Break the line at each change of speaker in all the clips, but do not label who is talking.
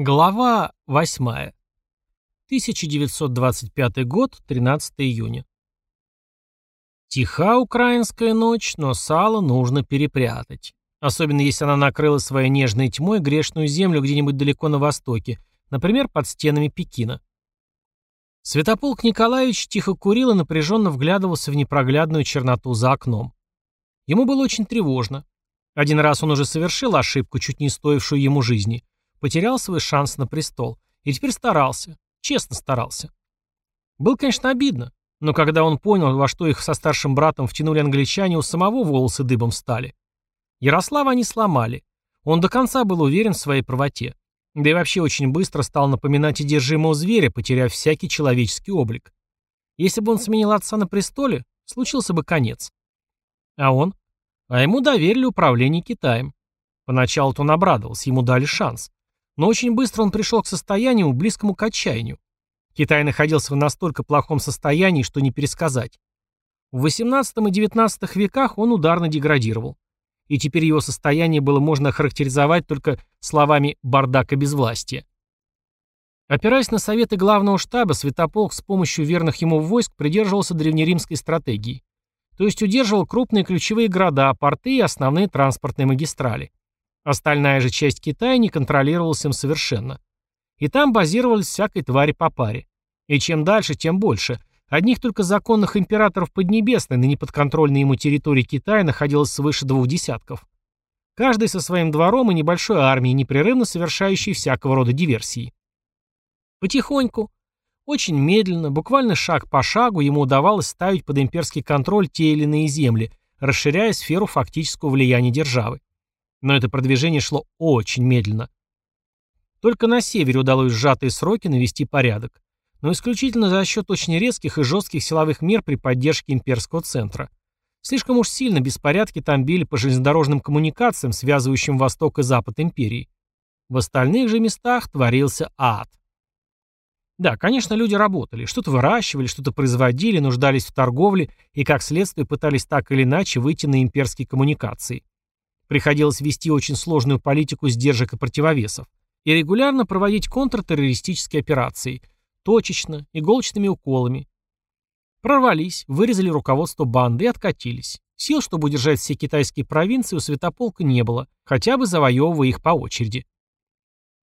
Глава 8. 1925 год, 13 июня. Тиха украинская ночь, но сало нужно перепрятать. Особенно если она накрыла своей нежной тьмой грешную землю где-нибудь далеко на востоке, например, под стенами Пекина. Святополк Николаевич тихо курил и напряженно вглядывался в непроглядную черноту за окном. Ему было очень тревожно. Один раз он уже совершил ошибку, чуть не стоившую ему жизни – потерял свой шанс на престол. И теперь старался. Честно старался. Было, конечно, обидно. Но когда он понял, во что их со старшим братом втянули англичане, у самого волосы дыбом стали. Ярослава они сломали. Он до конца был уверен в своей правоте. Да и вообще очень быстро стал напоминать одержимого зверя, потеряв всякий человеческий облик. Если бы он сменил отца на престоле, случился бы конец. А он? А ему доверили управление Китаем. Поначалу-то он обрадовался, ему дали шанс. Но очень быстро он пришел к состоянию, близкому к отчаянию. Китай находился в настолько плохом состоянии, что не пересказать. В XVIII и XIX веках он ударно деградировал. И теперь его состояние было можно охарактеризовать только словами «бардак и безвластие». Опираясь на советы главного штаба, Святополк с помощью верных ему войск придерживался древнеримской стратегии. То есть удерживал крупные ключевые города, порты и основные транспортные магистрали. Остальная же часть Китая не контролировалась им совершенно. И там базировались всякой твари по паре. И чем дальше, тем больше. Одних только законных императоров Поднебесной на неподконтрольной ему территории Китая находилось свыше двух десятков. Каждый со своим двором и небольшой армией, непрерывно совершающей всякого рода диверсии. Потихоньку, очень медленно, буквально шаг по шагу, ему удавалось ставить под имперский контроль те или иные земли, расширяя сферу фактического влияния державы. Но это продвижение шло очень медленно. Только на севере удалось сжатые сроки навести порядок, но исключительно за счет очень резких и жестких силовых мер при поддержке имперского центра. Слишком уж сильно беспорядки там били по железнодорожным коммуникациям, связывающим Восток и Запад империи. В остальных же местах творился ад. Да, конечно, люди работали, что-то выращивали, что-то производили, нуждались в торговле и, как следствие, пытались так или иначе выйти на имперские коммуникации. Приходилось вести очень сложную политику сдержек и противовесов и регулярно проводить контртеррористические операции, точечно, иголочными уколами. Прорвались, вырезали руководство банды и откатились. Сил, чтобы удержать все китайские провинции, у Святополка не было, хотя бы завоевывая их по очереди.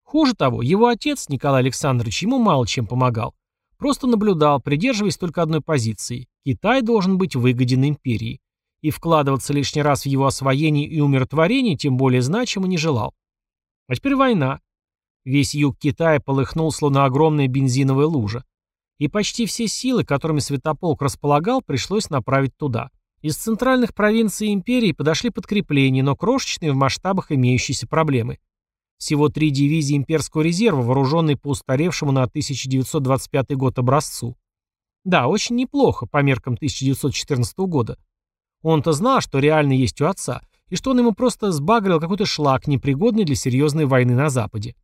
Хуже того, его отец, Николай Александрович, ему мало чем помогал. Просто наблюдал, придерживаясь только одной позиции. Китай должен быть выгоден империи и вкладываться лишний раз в его освоение и умиротворение тем более значимо не желал. А теперь война. Весь юг Китая полыхнул, словно огромная бензиновая лужа. И почти все силы, которыми Святополк располагал, пришлось направить туда. Из центральных провинций империи подошли подкрепления, но крошечные в масштабах имеющиеся проблемы. Всего три дивизии имперского резерва, вооруженные по устаревшему на 1925 год образцу. Да, очень неплохо по меркам 1914 года. Он-то знал, что реально есть у отца, и что он ему просто сбагрил какой-то шлак, непригодный для серьезной войны на Западе.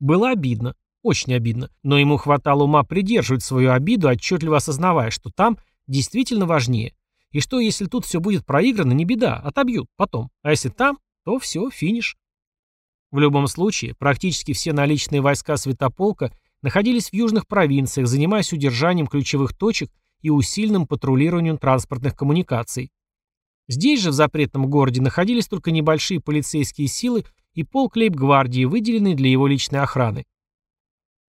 Было обидно, очень обидно, но ему хватало ума придерживать свою обиду, отчетливо осознавая, что там действительно важнее. И что, если тут все будет проиграно, не беда, отобьют потом. А если там, то все, финиш. В любом случае, практически все наличные войска Святополка находились в южных провинциях, занимаясь удержанием ключевых точек и усиленным патрулированием транспортных коммуникаций. Здесь же, в запретном городе, находились только небольшие полицейские силы и полк лейб-гвардии, выделенные для его личной охраны.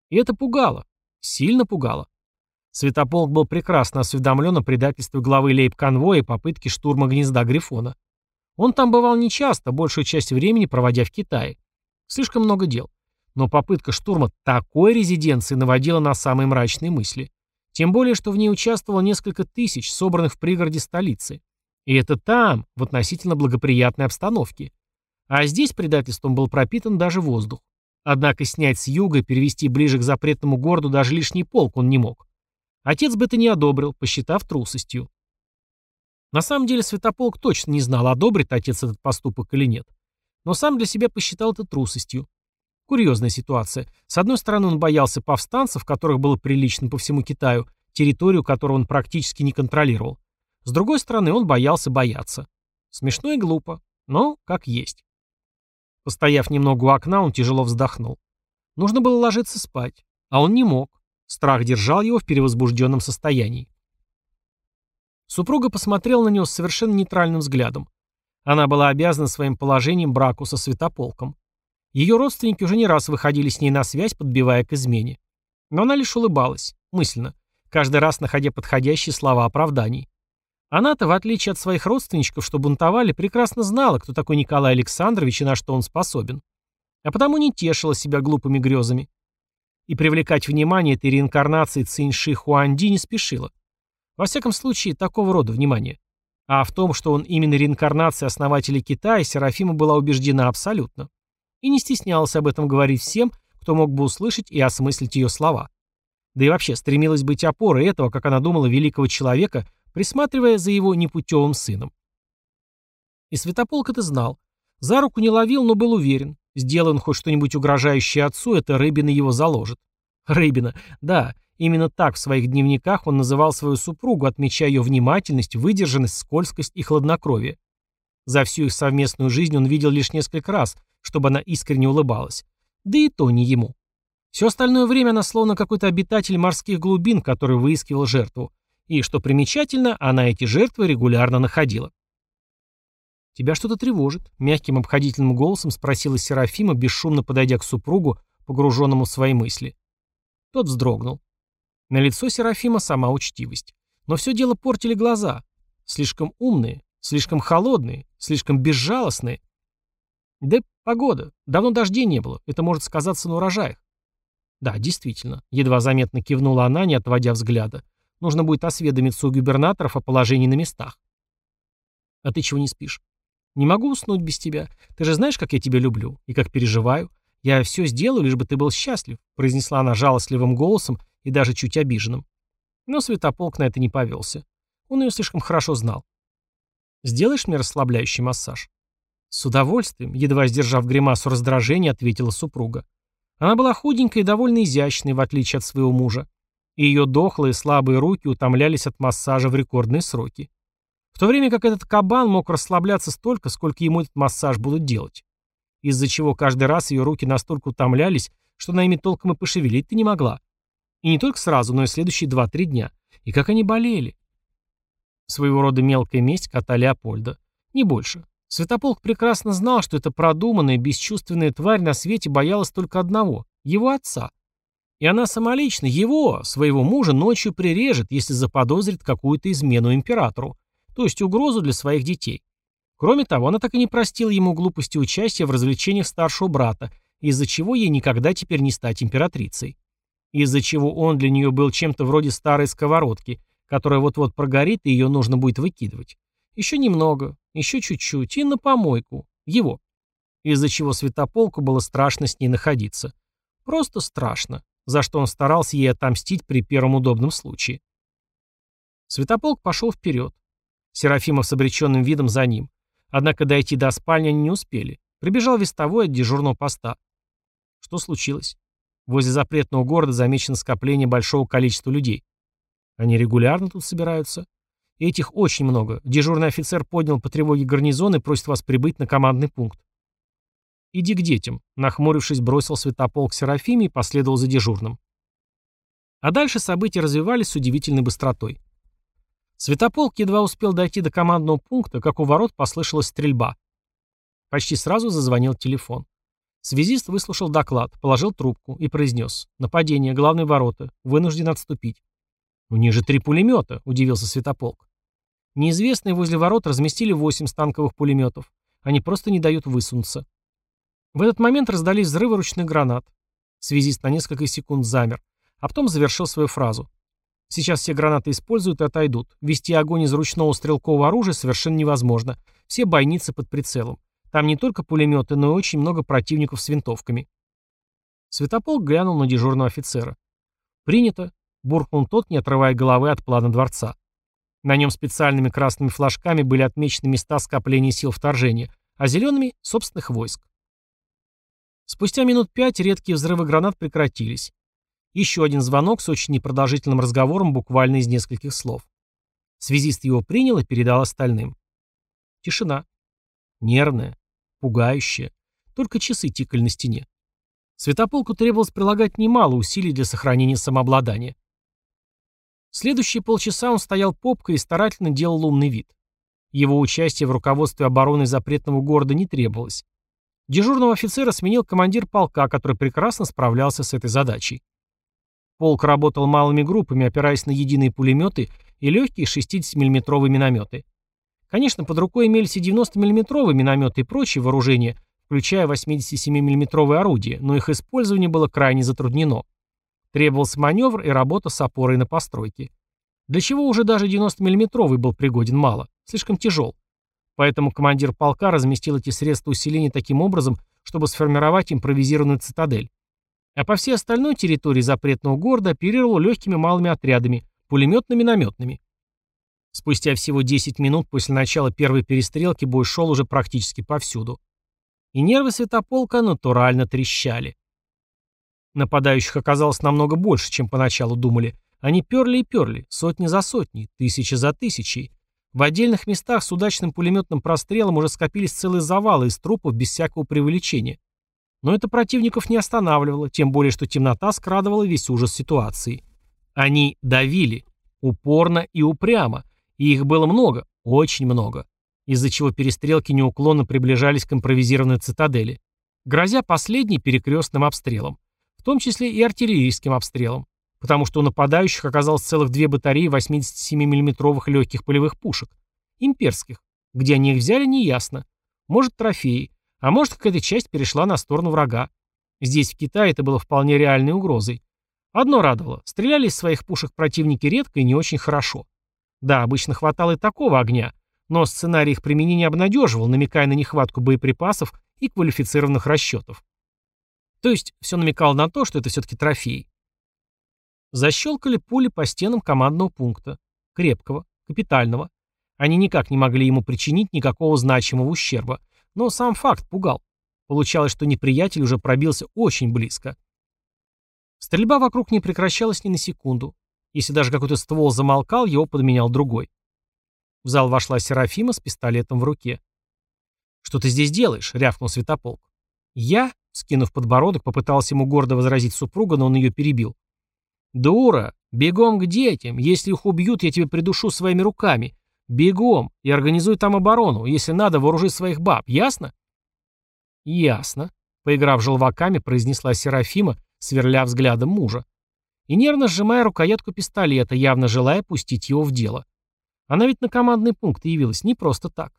И это пугало. Сильно пугало. Святополк был прекрасно осведомлен о предательстве главы лейб-конвоя и попытке штурма гнезда Грифона. Он там бывал нечасто, большую часть времени проводя в Китае. Слишком много дел. Но попытка штурма такой резиденции наводила на самые мрачные мысли. Тем более, что в ней участвовало несколько тысяч, собранных в пригороде столицы. И это там, в относительно благоприятной обстановке. А здесь предательством был пропитан даже воздух. Однако снять с юга и перевести ближе к запретному городу даже лишний полк он не мог. Отец бы это не одобрил, посчитав трусостью. На самом деле Святополк точно не знал, одобрит отец этот поступок или нет. Но сам для себя посчитал это трусостью. Курьезная ситуация. С одной стороны, он боялся повстанцев, которых было прилично по всему Китаю, территорию которую он практически не контролировал. С другой стороны, он боялся бояться. Смешно и глупо, но как есть. Постояв немного у окна, он тяжело вздохнул. Нужно было ложиться спать, а он не мог. Страх держал его в перевозбужденном состоянии. Супруга посмотрела на него с совершенно нейтральным взглядом. Она была обязана своим положением браку со святополком. Ее родственники уже не раз выходили с ней на связь, подбивая к измене. Но она лишь улыбалась, мысленно, каждый раз находя подходящие слова оправданий. Она-то, в отличие от своих родственничков, что бунтовали, прекрасно знала, кто такой Николай Александрович и на что он способен. А потому не тешила себя глупыми грезами. И привлекать внимание этой реинкарнации Циньши Хуанди не спешила. Во всяком случае, такого рода внимание. А в том, что он именно реинкарнация основателя Китая, Серафима была убеждена абсолютно. И не стеснялась об этом говорить всем, кто мог бы услышать и осмыслить ее слова. Да и вообще стремилась быть опорой этого, как она думала, великого человека, присматривая за его непутевым сыном. И Святополк это знал. За руку не ловил, но был уверен. Сделай он хоть что-нибудь угрожающее отцу, это Рыбина его заложит. Рыбина, да, именно так в своих дневниках он называл свою супругу, отмечая ее внимательность, выдержанность, скользкость и хладнокровие. За всю их совместную жизнь он видел лишь несколько раз, чтобы она искренне улыбалась. Да и то не ему. Все остальное время она словно какой-то обитатель морских глубин, который выискивал жертву. И, что примечательно, она эти жертвы регулярно находила. «Тебя что-то тревожит?» — мягким обходительным голосом спросила Серафима, бесшумно подойдя к супругу, погруженному в свои мысли. Тот вздрогнул. На лицо Серафима сама учтивость. Но все дело портили глаза. Слишком умные, слишком холодные, слишком безжалостные. Да погода. Давно дождей не было. Это может сказаться на урожаях. Да, действительно. Едва заметно кивнула она, не отводя взгляда. Нужно будет осведомиться у губернаторов о положении на местах. А ты чего не спишь? Не могу уснуть без тебя. Ты же знаешь, как я тебя люблю и как переживаю. Я все сделаю, лишь бы ты был счастлив, произнесла она жалостливым голосом и даже чуть обиженным. Но Святополк на это не повелся. Он ее слишком хорошо знал. «Сделаешь мне расслабляющий массаж?» «С удовольствием», едва сдержав гримасу раздражения, ответила супруга. Она была худенькой и довольно изящной, в отличие от своего мужа и ее дохлые слабые руки утомлялись от массажа в рекордные сроки. В то время как этот кабан мог расслабляться столько, сколько ему этот массаж будут делать. Из-за чего каждый раз ее руки настолько утомлялись, что она ими толком и пошевелить-то не могла. И не только сразу, но и следующие 2-3 дня. И как они болели. Своего рода мелкая месть кота Леопольда. Не больше. Святополк прекрасно знал, что эта продуманная, бесчувственная тварь на свете боялась только одного — его отца. И она самолично его, своего мужа, ночью прирежет, если заподозрит какую-то измену императору, то есть угрозу для своих детей. Кроме того, она так и не простила ему глупости участия в развлечениях старшего брата, из-за чего ей никогда теперь не стать императрицей. Из-за чего он для нее был чем-то вроде старой сковородки, которая вот-вот прогорит, и ее нужно будет выкидывать. Еще немного, еще чуть-чуть, и на помойку. Его. Из-за чего Святополку было страшно с ней находиться. Просто страшно за что он старался ей отомстить при первом удобном случае. Святополк пошел вперед. Серафимов с обреченным видом за ним. Однако дойти до спальни они не успели. Прибежал вестовой от дежурного поста. Что случилось? Возле запретного города замечено скопление большого количества людей. Они регулярно тут собираются. Этих очень много. Дежурный офицер поднял по тревоге гарнизон и просит вас прибыть на командный пункт. «Иди к детям», — нахмурившись, бросил святополк Серафиме и последовал за дежурным. А дальше события развивались с удивительной быстротой. Святополк едва успел дойти до командного пункта, как у ворот послышалась стрельба. Почти сразу зазвонил телефон. Связист выслушал доклад, положил трубку и произнес «Нападение, главные ворота, вынужден отступить». «У них же три пулемета», — удивился Святополк. Неизвестные возле ворот разместили восемь станковых пулеметов. Они просто не дают высунуться. В этот момент раздались взрывы ручных гранат. Связист на несколько секунд замер, а потом завершил свою фразу. Сейчас все гранаты используют и отойдут. Вести огонь из ручного стрелкового оружия совершенно невозможно. Все бойницы под прицелом. Там не только пулеметы, но и очень много противников с винтовками. Светополк глянул на дежурного офицера. «Принято», — буркнул тот, не отрывая головы от плана дворца. На нем специальными красными флажками были отмечены места скопления сил вторжения, а зелеными — собственных войск. Спустя минут пять редкие взрывы гранат прекратились. Еще один звонок с очень непродолжительным разговором буквально из нескольких слов. Связист его принял и передал остальным. Тишина. Нервная, пугающая. Только часы тикали на стене. Святополку требовалось прилагать немало усилий для сохранения самообладания. Следующие полчаса он стоял попкой и старательно делал умный вид. Его участие в руководстве обороны запретного города не требовалось. Дежурного офицера сменил командир полка, который прекрасно справлялся с этой задачей. Полк работал малыми группами, опираясь на единые пулеметы и легкие 60-мм минометы. Конечно, под рукой имелись и 90-мм минометы и прочие вооружения, включая 87 миллиметровые орудия, но их использование было крайне затруднено. Требовался маневр и работа с опорой на постройке. Для чего уже даже 90 миллиметровый был пригоден мало, слишком тяжел. Поэтому командир полка разместил эти средства усиления таким образом, чтобы сформировать импровизированную цитадель. А по всей остальной территории запретного города оперировал легкими малыми отрядами, пулеметно-минометными. Спустя всего 10 минут после начала первой перестрелки бой шел уже практически повсюду и нервы Святополка натурально трещали. Нападающих оказалось намного больше, чем поначалу думали. Они перли и перли, сотни за сотней, тысячи за тысячей. В отдельных местах с удачным пулеметным прострелом уже скопились целые завалы из трупов без всякого преувеличения. Но это противников не останавливало, тем более, что темнота скрадывала весь ужас ситуации. Они давили, упорно и упрямо, и их было много, очень много из-за чего перестрелки неуклонно приближались к импровизированной цитадели, грозя последней перекрестным обстрелом, том числе и артиллерийским обстрелом, потому что у нападающих оказалось целых две батареи 87 миллиметровых легких полевых пушек, имперских, где они их взяли, неясно. Может, трофеи, а может, какая-то часть перешла на сторону врага. Здесь, в Китае, это было вполне реальной угрозой. Одно радовало, стреляли из своих пушек противники редко и не очень хорошо. Да, обычно хватало и такого огня, но сценарий их применения обнадеживал, намекая на нехватку боеприпасов и квалифицированных расчетов. То есть все намекало на то, что это все-таки трофеи. Защелкали пули по стенам командного пункта. Крепкого, капитального. Они никак не могли ему причинить никакого значимого ущерба. Но сам факт пугал. Получалось, что неприятель уже пробился очень близко. Стрельба вокруг не прекращалась ни на секунду. Если даже какой-то ствол замолкал, его подменял другой. В зал вошла Серафима с пистолетом в руке. «Что ты здесь делаешь?» — рявкнул Святополк. «Я?» — скинув подбородок, попытался ему гордо возразить супруга, но он ее перебил. «Дура! Бегом к детям! Если их убьют, я тебе придушу своими руками! Бегом! И организуй там оборону! Если надо, вооружи своих баб! Ясно?» «Ясно», — поиграв желваками, произнесла Серафима, сверля взглядом мужа. И нервно сжимая рукоятку пистолета, явно желая пустить его в дело. Она ведь на командный пункт явилась не просто так.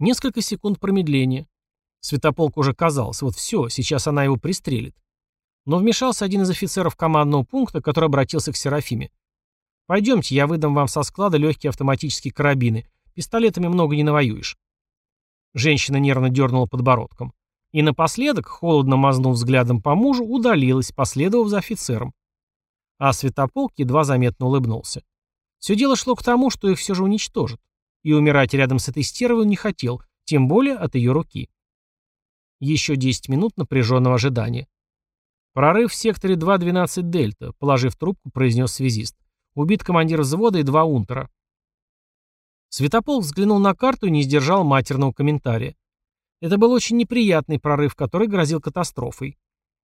Несколько секунд промедления. Светополк уже казался, вот все, сейчас она его пристрелит. Но вмешался один из офицеров командного пункта, который обратился к Серафиме. «Пойдемте, я выдам вам со склада легкие автоматические карабины. Пистолетами много не навоюешь». Женщина нервно дернула подбородком. И напоследок, холодно мазнув взглядом по мужу, удалилась, последовав за офицером. А Святополк едва заметно улыбнулся. Все дело шло к тому, что их все же уничтожат. И умирать рядом с этой стервой он не хотел, тем более от ее руки. Еще 10 минут напряженного ожидания. «Прорыв в секторе 2.12 Дельта», — положив трубку, произнес связист. «Убит командир взвода и два унтера». Светополк взглянул на карту и не сдержал матерного комментария. Это был очень неприятный прорыв, который грозил катастрофой.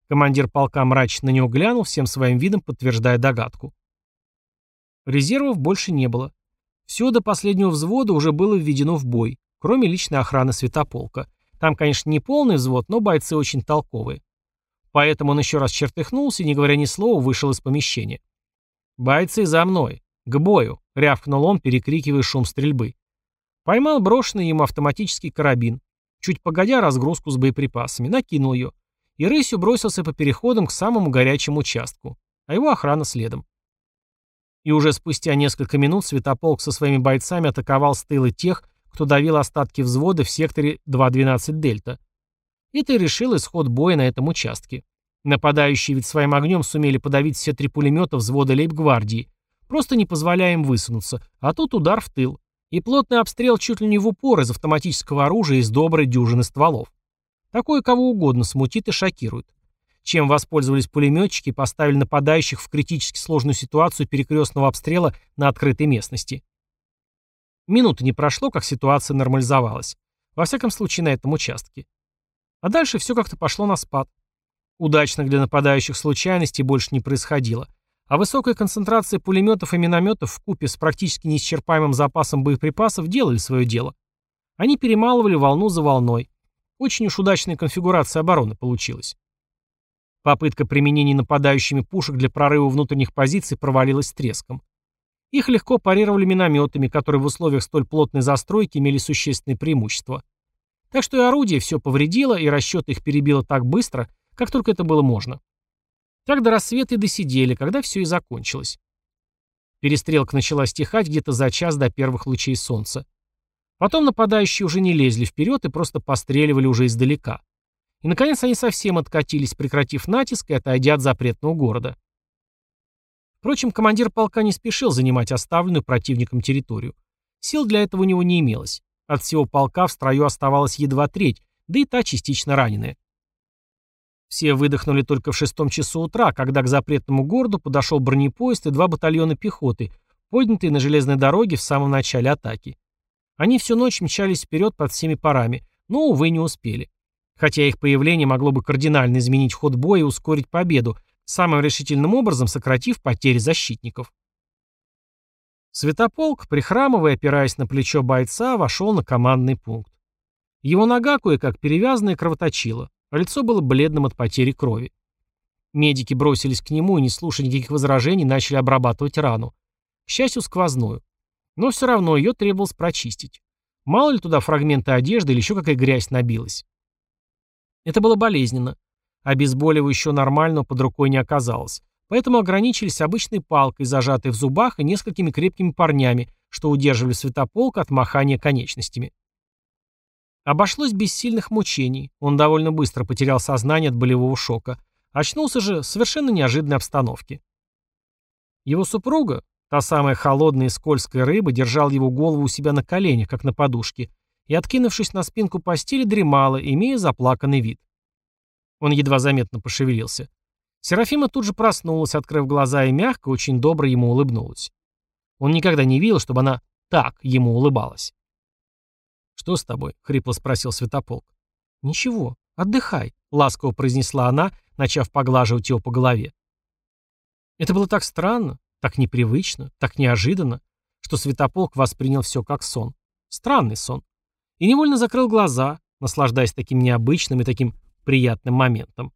Командир полка мрачно на него глянул, всем своим видом подтверждая догадку. Резервов больше не было. Все до последнего взвода уже было введено в бой, кроме личной охраны Святополка. Там, конечно, не полный взвод, но бойцы очень толковые. Поэтому он еще раз чертыхнулся и, не говоря ни слова, вышел из помещения. «Бойцы за мной! К бою!» — рявкнул он, перекрикивая шум стрельбы. Поймал брошенный ему автоматический карабин. Чуть погодя разгрузку с боеприпасами, накинул ее. И рысью бросился по переходам к самому горячему участку. А его охрана следом. И уже спустя несколько минут Святополк со своими бойцами атаковал с тыла тех, кто давил остатки взвода в секторе 2.12 Дельта. Это и решил исход боя на этом участке. Нападающие ведь своим огнем сумели подавить все три пулемета взвода лейб-гвардии, просто не позволяя им высунуться, а тут удар в тыл. И плотный обстрел чуть ли не в упор из автоматического оружия из доброй дюжины стволов. Такое кого угодно смутит и шокирует чем воспользовались пулеметчики и поставили нападающих в критически сложную ситуацию перекрестного обстрела на открытой местности. Минуты не прошло, как ситуация нормализовалась. Во всяком случае, на этом участке. А дальше все как-то пошло на спад. Удачных для нападающих случайностей больше не происходило, а высокая концентрация пулеметов и минометов в купе с практически неисчерпаемым запасом боеприпасов делали свое дело. Они перемалывали волну за волной. Очень уж удачная конфигурация обороны получилась. Попытка применения нападающими пушек для прорыва внутренних позиций провалилась треском. Их легко парировали минометами, которые в условиях столь плотной застройки имели существенные преимущества. Так что и орудие все повредило, и расчет их перебило так быстро, как только это было можно. Так до рассвета и досидели, когда все и закончилось. Перестрелка начала стихать где-то за час до первых лучей солнца. Потом нападающие уже не лезли вперед и просто постреливали уже издалека. И, наконец, они совсем откатились, прекратив натиск и отойдя от запретного города. Впрочем, командир полка не спешил занимать оставленную противником территорию. Сил для этого у него не имелось. От всего полка в строю оставалась едва треть, да и та частично раненая. Все выдохнули только в шестом часу утра, когда к запретному городу подошел бронепоезд и два батальона пехоты, поднятые на железной дороге в самом начале атаки. Они всю ночь мчались вперед под всеми парами, но, увы, не успели. Хотя их появление могло бы кардинально изменить ход боя и ускорить победу, самым решительным образом сократив потери защитников. Святополк, прихрамывая, опираясь на плечо бойца, вошел на командный пункт. Его нога кое-как перевязанная кровоточила, а лицо было бледным от потери крови. Медики бросились к нему и, не слушая никаких возражений, начали обрабатывать рану. К счастью, сквозную. Но все равно ее требовалось прочистить. Мало ли туда фрагменты одежды или еще какая грязь набилась. Это было болезненно. Обезболивающего нормального под рукой не оказалось. Поэтому ограничились обычной палкой, зажатой в зубах, и несколькими крепкими парнями, что удерживали святополк от махания конечностями. Обошлось без сильных мучений. Он довольно быстро потерял сознание от болевого шока. Очнулся же в совершенно неожиданной обстановке. Его супруга, Та самая холодная и скользкая рыба держала его голову у себя на коленях, как на подушке, и, откинувшись на спинку постели, дремала, имея заплаканный вид. Он едва заметно пошевелился. Серафима тут же проснулась, открыв глаза и мягко, очень добро ему улыбнулась. Он никогда не видел, чтобы она так ему улыбалась. «Что с тобой?» — хрипло спросил Святополк. «Ничего, отдыхай», — ласково произнесла она, начав поглаживать его по голове. Это было так странно. Так непривычно, так неожиданно, что Святополк воспринял все как сон. Странный сон. И невольно закрыл глаза, наслаждаясь таким необычным и таким приятным моментом.